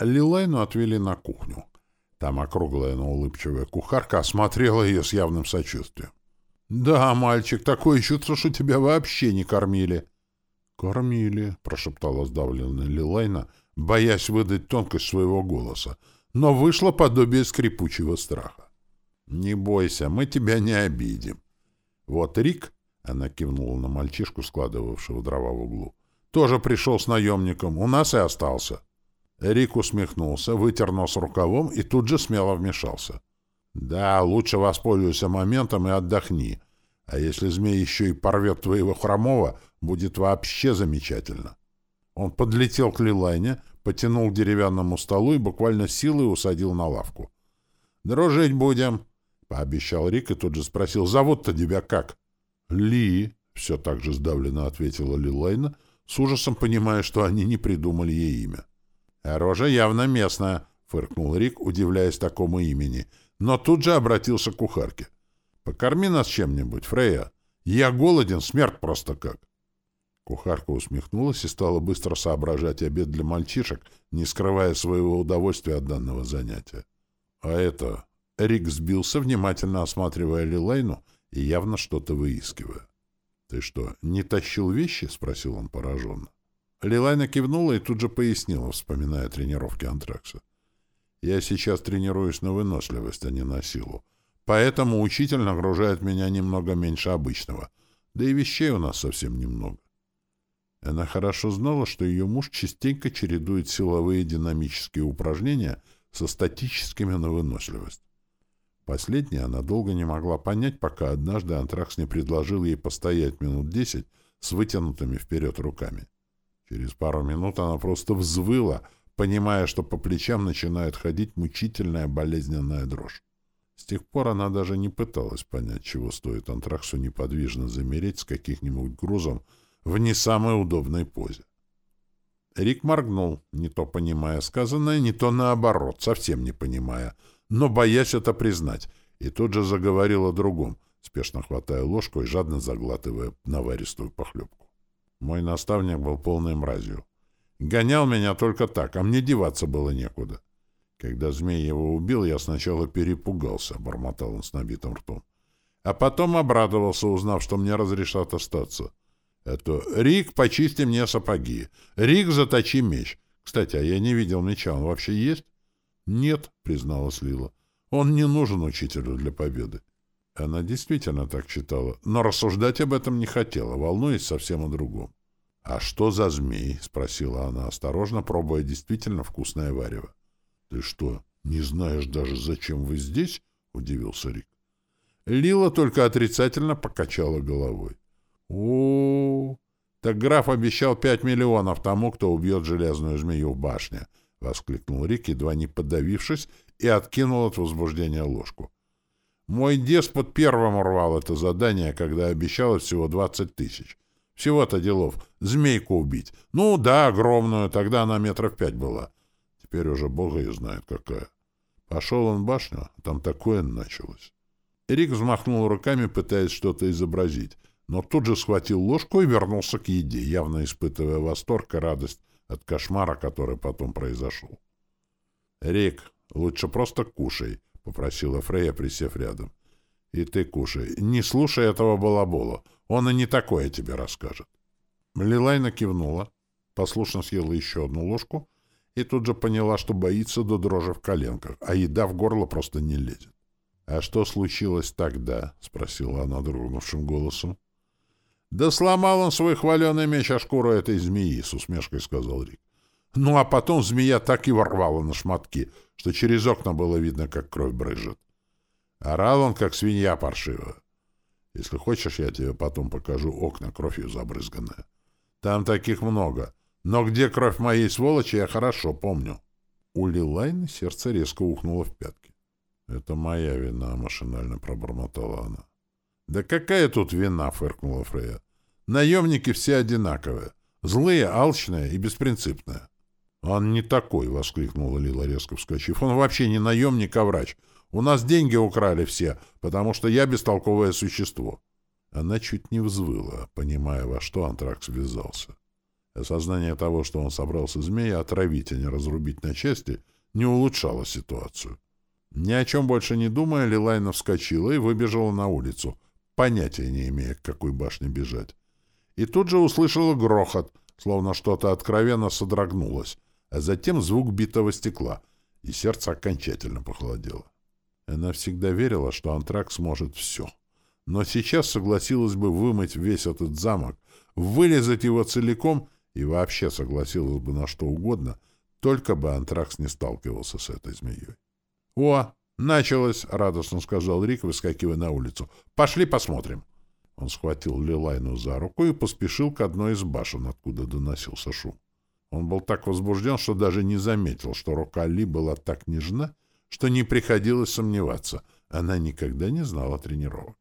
Лилайну отвели на кухню. Там округлая, но улыбчивая кухарка осмотрела ее с явным сочувствием. «Да, мальчик, такое чувство, что тебя вообще не кормили». «Кормили», — прошептала сдавленная Лилайна, боясь выдать тонкость своего голоса, но вышло подобие скрипучего страха. «Не бойся, мы тебя не обидим. Вот Рик, — она кивнула на мальчишку, складывавшего дрова в углу, — тоже пришел с наемником, у нас и остался». Рик усмехнулся, вытер нос рукавом и тут же смело вмешался. «Да, лучше воспользуйся моментом и отдохни. А если змей еще и порвет твоего хромого, будет вообще замечательно». Он подлетел к Лилайне, потянул к деревянному столу и буквально силой усадил на лавку. «Дружить будем», — пообещал Рик и тут же спросил, «Зовут-то тебя как?» «Ли», — все так же сдавленно ответила Лилайна, с ужасом понимая, что они не придумали ей имя. «Рожа явно местная», — фыркнул Рик, удивляясь такому имени, но тут же обратился к кухарке. «Покорми нас чем-нибудь, Фрея. Я голоден, смерть просто как». Кухарка усмехнулась и стала быстро соображать обед для мальчишек, не скрывая своего удовольствия от данного занятия. А это... Рик сбился, внимательно осматривая Лилайну и явно что-то выискивая. «Ты что, не тащил вещи?» — спросил он пораженно. Лилайна кивнула и тут же пояснила, вспоминая тренировки антракса. «Я сейчас тренируюсь на выносливость, а не на силу. Поэтому учитель нагружает меня немного меньше обычного. Да и вещей у нас совсем немного». Она хорошо знала, что ее муж частенько чередует силовые динамические упражнения со статическими на выносливость. Последнее она долго не могла понять, пока однажды антракс не предложил ей постоять минут десять с вытянутыми вперед руками. Через пару минут она просто взвыла, понимая, что по плечам начинает ходить мучительная болезненная дрожь. С тех пор она даже не пыталась понять, чего стоит антраксу неподвижно замереть с каких-нибудь грузом в не самой удобной позе. Рик моргнул, не то понимая сказанное, не то наоборот, совсем не понимая, но боясь это признать, и тут же заговорил о другом, спешно хватая ложку и жадно заглатывая наваристую похлебку. Мой наставник был полной мразью. Гонял меня только так, а мне деваться было некуда. Когда змей его убил, я сначала перепугался, — бормотал он с набитым ртом. А потом обрадовался, узнав, что мне разрешат остаться. Это «Рик, почисти мне сапоги! Рик, заточи меч!» Кстати, а я не видел меча, он вообще есть? «Нет», — призналась Лила. «Он не нужен учителю для победы». Она действительно так читала, но рассуждать об этом не хотела, волнуясь совсем о другом. «А что за змей?» — спросила она, осторожно пробуя действительно вкусное варево. «Ты что, не знаешь даже, зачем вы здесь?» — удивился Рик. Лила только отрицательно покачала головой. о, -о, Так граф обещал пять миллионов тому, кто убьет железную змею в башне!» — воскликнул Рик, едва не подавившись, и откинул от возбуждения ложку. Мой деспот первым урвал это задание, когда обещалось всего двадцать тысяч. Всего-то делов. Змейку убить. Ну да, огромную, тогда она метров пять была. Теперь уже бог ее знает какая. Пошел он в башню, а там такое началось. Рик взмахнул руками, пытаясь что-то изобразить, но тут же схватил ложку и вернулся к еде, явно испытывая восторг и радость от кошмара, который потом произошел. «Рик, лучше просто кушай», — попросила Фрея, присев рядом. — И ты кушай. Не слушай этого балабола. Он и не такое тебе расскажет. Лилайна кивнула, послушно съела еще одну ложку и тут же поняла, что боится до дрожи в коленках, а еда в горло просто не лезет. — А что случилось тогда? — спросила она дрогнувшим голосом. — Да сломал он свой хваленый меч о шкуру этой змеи, — с усмешкой сказал Рик. Ну, а потом змея так и ворвала на шматки, что через окна было видно, как кровь брызжет. Орал он, как свинья паршивая. Если хочешь, я тебе потом покажу окна кровью забрызганные. Там таких много. Но где кровь моей сволочи, я хорошо помню. У Лилайны сердце резко ухнуло в пятки. — Это моя вина, — машинально пробормотала она. — Да какая тут вина, — фыркнула Фрея. — Наемники все одинаковые. Злые, алчные и беспринципные. «Он не такой!» — воскликнула Лила, резко вскочив. «Он вообще не наемник, а врач. У нас деньги украли все, потому что я бестолковое существо». Она чуть не взвыла, понимая, во что антракс ввязался. Осознание того, что он собрался змея отравить, а не разрубить на части, не улучшало ситуацию. Ни о чем больше не думая, Лилайна вскочила и выбежала на улицу, понятия не имея, к какой башне бежать. И тут же услышала грохот, словно что-то откровенно содрогнулось, а затем звук битого стекла, и сердце окончательно похолодело. Она всегда верила, что Антракс сможет все. Но сейчас согласилась бы вымыть весь этот замок, вылезать его целиком и вообще согласилась бы на что угодно, только бы Антракс не сталкивался с этой змеей. — О, началось! — радостно сказал Рик, выскакивая на улицу. — Пошли посмотрим. Он схватил Лилайну за руку и поспешил к одной из башен, откуда доносился шум. Он был так возбужден, что даже не заметил, что рука Ли была так нежна, что не приходилось сомневаться. Она никогда не знала тренировок.